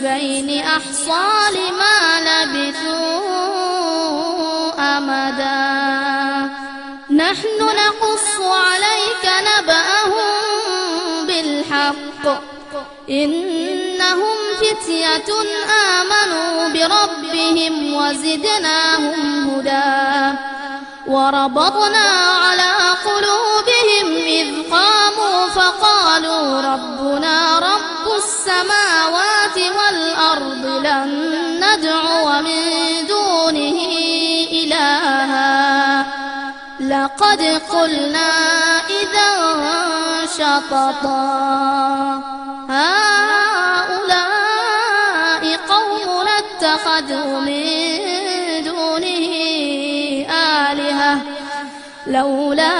الحزبين أحصى لما لبثوا أمدا. نحن نقص عليك نبأهم بالحق. إنهم فتية آمنوا بربهم وزدناهم هدى. وربطنا على قلوبهم إذ قاموا فقالوا ربنا رب السماوات والأرض لن ندعو من دونه إلها. لقد قلنا إذا شططا. هؤلاء قوم اتخذوا من دونه آلهة. لولا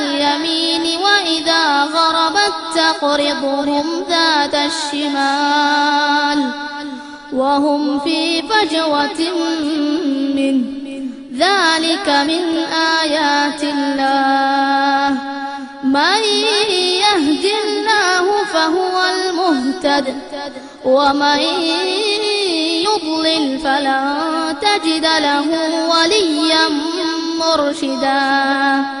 اليمين وإذا غربت تقرضهم ذات الشمال وهم في فجوة منه ذلك من آيات الله. من يهد الله فهو المهتد ومن يضلل فلن تجد له وليا مرشدا.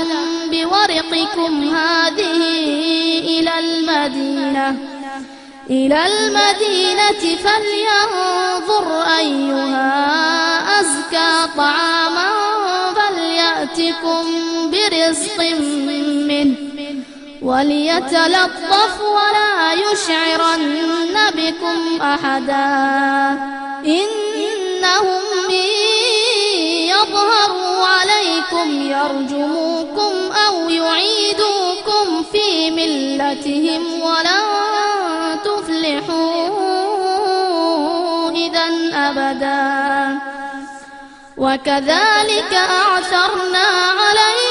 بورقكم هذه إلى المدينة. إلى المدينة فلينظر أيها أزكى طعاما فليأتكم برزق منه وليتلطف ولا يشعرن بكم أحدا. إنهم إن يظهروا عليكم يرجموكم أو يعيدوكم في ملتهم ولن تفلحوا إذا أبدا. وكذلك أعثرنا عليهم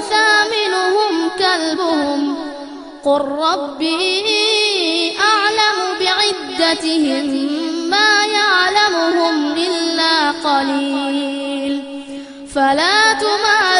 وثامنهم كلبهم. قل ربي أعلم بعدتهم ما يعلمهم إلا قليل. فلا تمار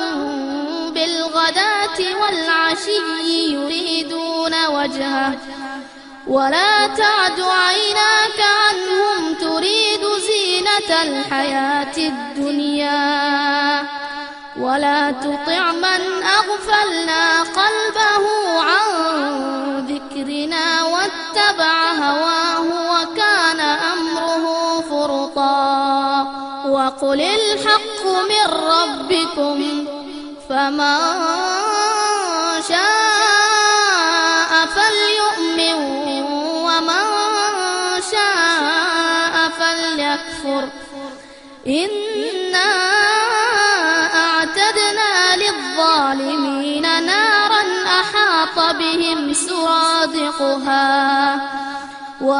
يريدون وجهه. ولا تعد عيناك عنهم تريد زينة الحياة الدنيا. ولا تطع من أغفلنا قلبه عن ذكرنا واتبع هواه وكان أمره فرطا. وقل الحق من ربكم فمن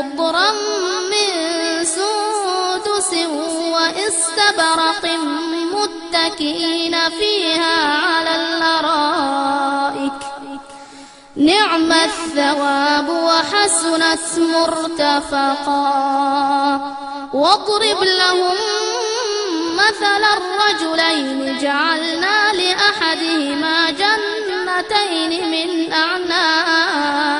خضرا من سندس واستبرق متكئين فيها على الأرائك. نعم الثواب وحسنت مرتفقا. واضرب لهم مثل الرجلين جعلنا لأحدهما جنتين من أعناب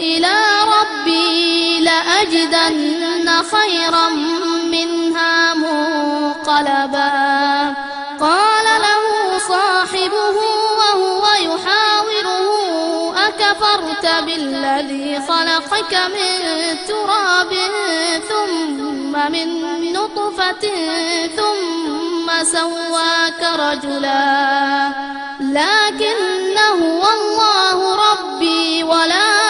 إلى ربي لأجدن خيرا منها منقلبا. قال له صاحبه وهو يحاوره أكفرت بالذي خلقك من تراب ثم من نطفة ثم سواك رجلا. لكن هو الله ربي ولا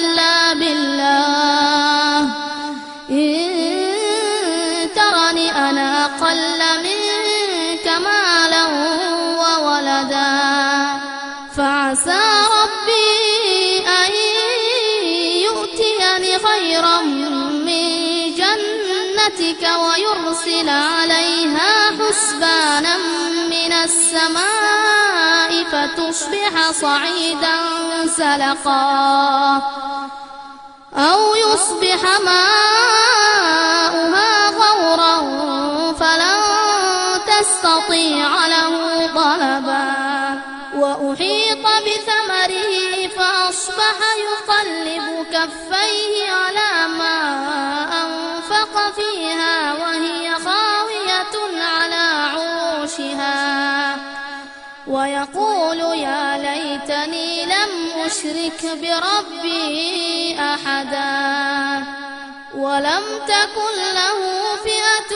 خيرا من جنتك ويرسل عليها حسبانا من السماء فتصبح صعيدا سلقا أو يصبح ماؤها غورا فلن تستطيع له كفيه على ما أنفق فيها وهي خاوية على عروشها. ويقول يا ليتني لم أشرك بربي أحدا ولم تكن له فئة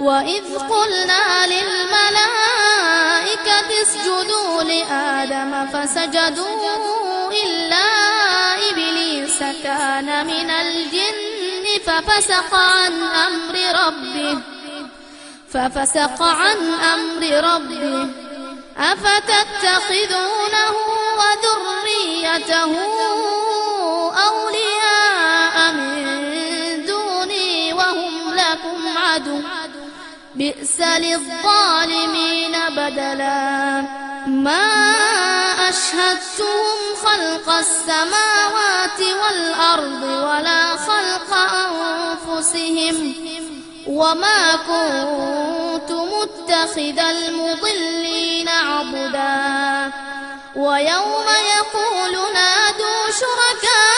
وإذ قلنا للملائكة اسجدوا لآدم فسجدوا إلا إبليس كان من الجن ففسق عن أمر ربه ففسق عن أمر ربه أفتتخذونه وذريته بئس للظالمين بدلا. ما أشهدتهم خلق السماوات والأرض ولا خلق أنفسهم وما كنت متخذ المضلين عبدا. ويوم يقول نادوا شركائي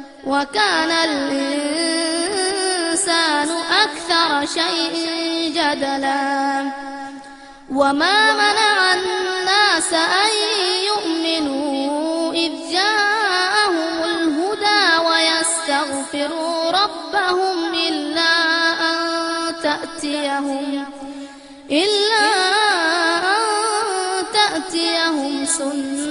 وكان الإنسان أكثر شيء جدلا. وما منع الناس أن يؤمنوا إذ جاءهم الهدى ويستغفروا ربهم إلا أن تأتيهم إلا أن تأتيهم سنة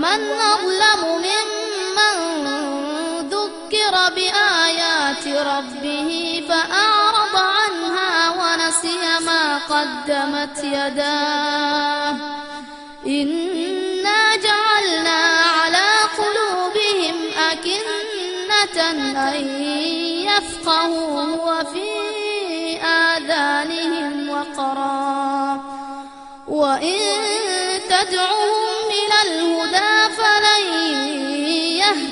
ومن أظلم ممن ذكر بآيات ربه فأعرض عنها ونسي ما قدمت يداه. إنا جعلنا على قلوبهم أكنة أن يفقهوا وفي آذانهم وقرا. وإن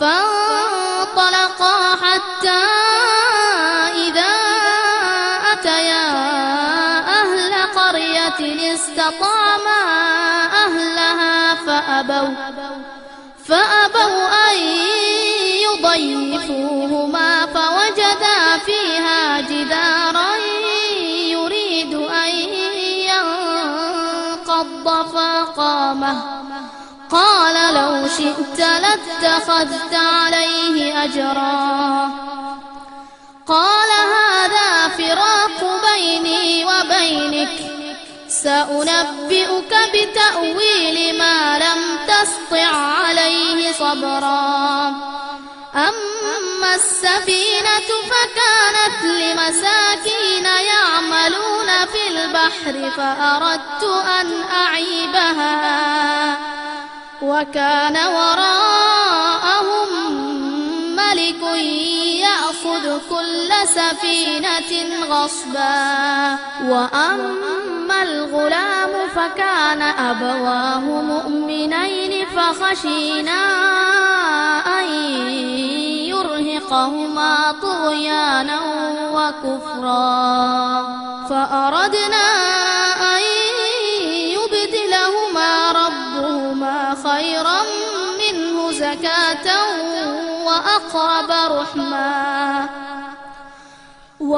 فانطلقا حتى قال لو شئت لاتخذت عليه أجرا. قال هذا فراق بيني وبينك. سأنبئك بتأويل ما لم تسطع عليه صبرا. أما السفينة فكانت لمساكين يعملون في البحر فأردت أن أعيبها. وكان وراءهم ملك يأخذ كل سفينة غصبا. وأما الغلام فكان أبواه مؤمنين فخشينا أن يرهقهما طغيانا وكفرا. فأردنا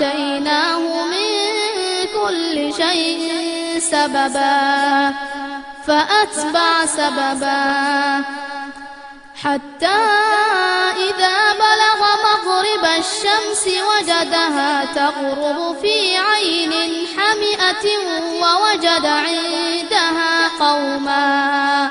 وآتيناه من كل شيء سببا فأتبع سببا حتى إذا بلغ مغرب الشمس وجدها تغرب في عين حمئة ووجد عندها قوما.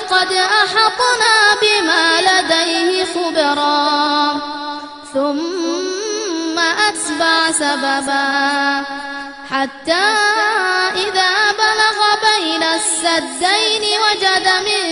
وقد أحطنا بما لديه خبرا. ثم أتبع سببا. حتى إذا بلغ بين السدين وجد من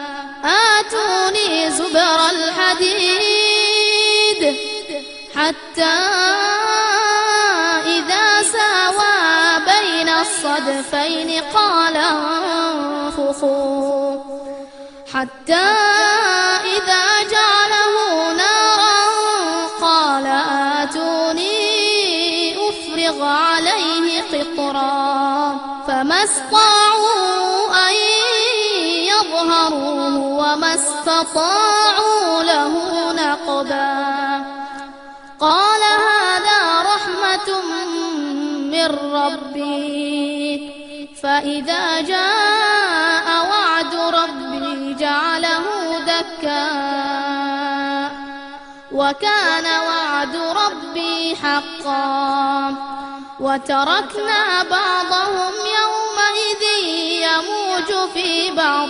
آتوني زبر الحديد حتى إذا ساوى بين الصدفين قال انفخوا حتى استطاعوا له نقبا. قال هذا رحمة من ربي. فإذا جاء وعد ربي جعله دكا. وكان وعد ربي حقا. وتركنا بعضهم يومئذ يموج في بعض.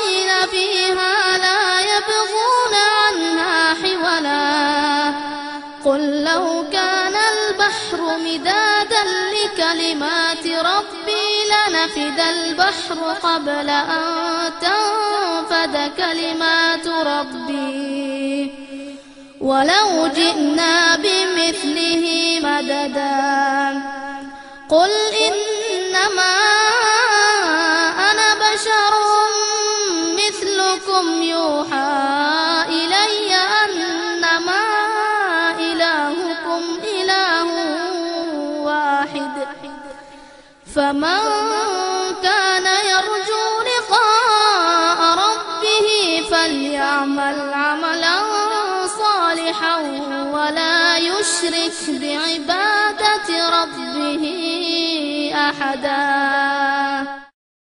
لنفد البحر قبل أن تنفد كلمات ربي. ولو جئنا بمثله مددا. قل إنما